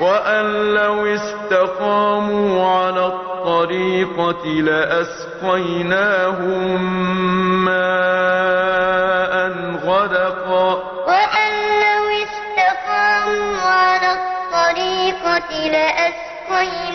وَأَن لَّوِ اسْتَقَامُوا عَلَى الطَّرِيقَةِ لَأَسْقَيْنَاهُم مَّاءً غَدَقًا. وَأَن لَّوِ اسْتَقَامُوا عَلَى الطَّرِيقَةِ لَأَسْقَيْنَاهُم